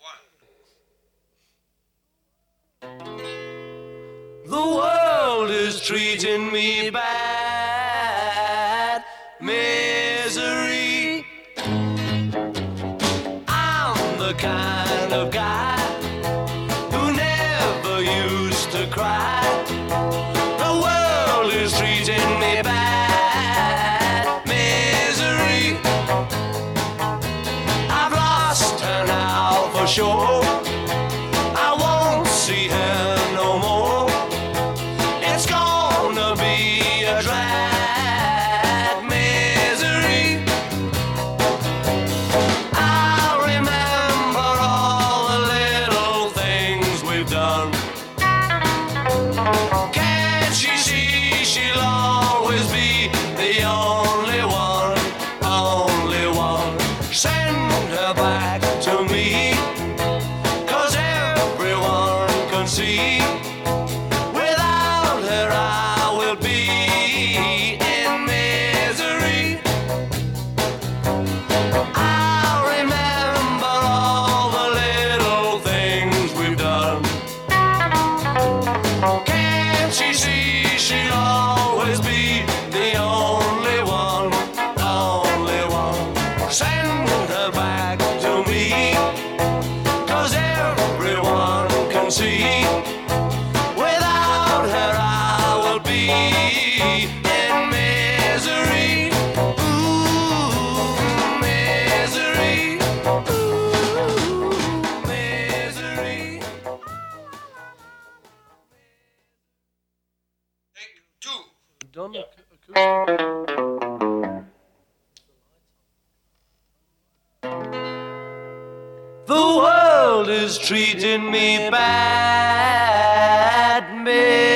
One. The world is treating me bad. Misery. See The world is treating me bad misery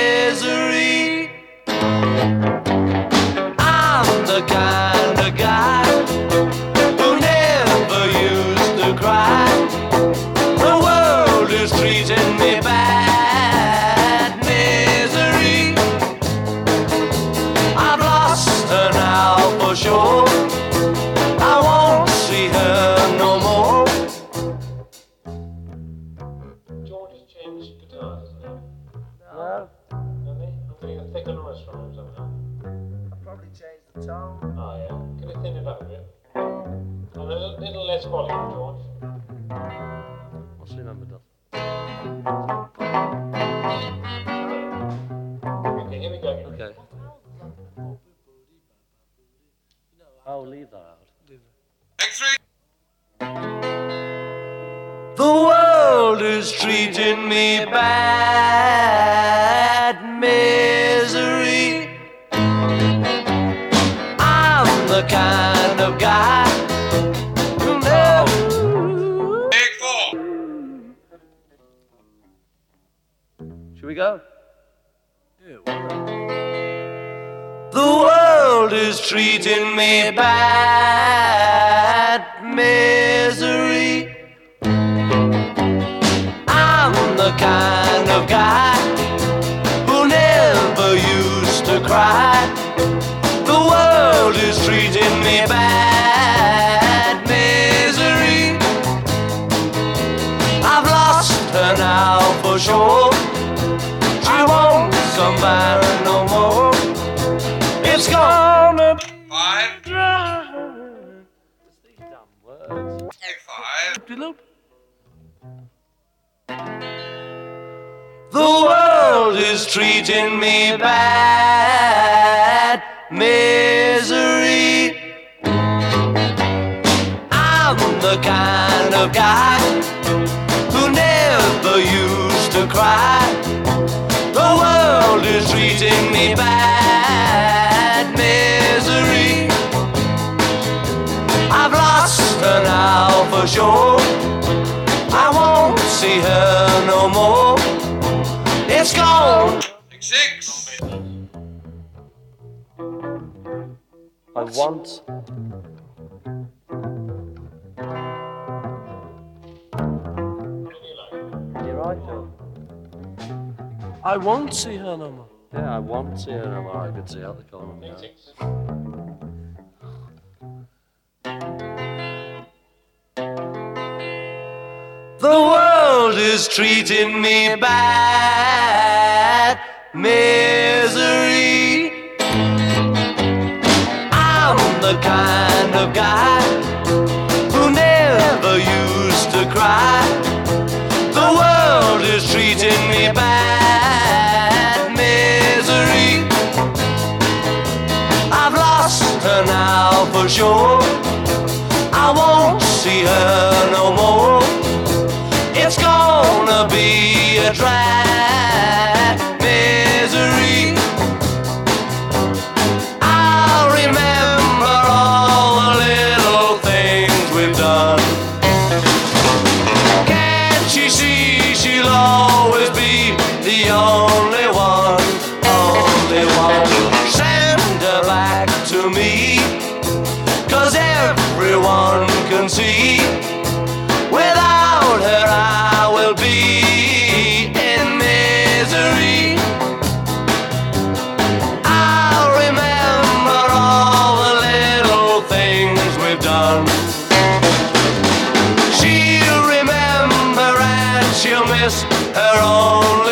little less volume, George. What's the number done? Okay, here we go. again. Okay. I'll leave that out. Take three. The world is treating me bad misery. I'm the kind of guy The world is treating me bad misery. I'm the kind of guy who never used to cry. The world is treating me bad misery. I've lost her now for sure. She won't come back no more. It's gonna be Five. It's these damn words. Five. The world is treating me bad misery. I'm the kind of guy who never used to cry. The world is treating me bad misery. I've lost her now for sure. I won't see her no more. It's gone. Six. I want. I won't see her no more. Yeah, I won't see her no more. I could see out the corner. of my eye. Six. The world is treating me bad. Misery. I'm the kind of guy who never used to cry. The world is treating me bad. Now cause everyone can see. Without her, I will be in misery. I'll remember all the little things we've done. She'll remember and she'll miss her only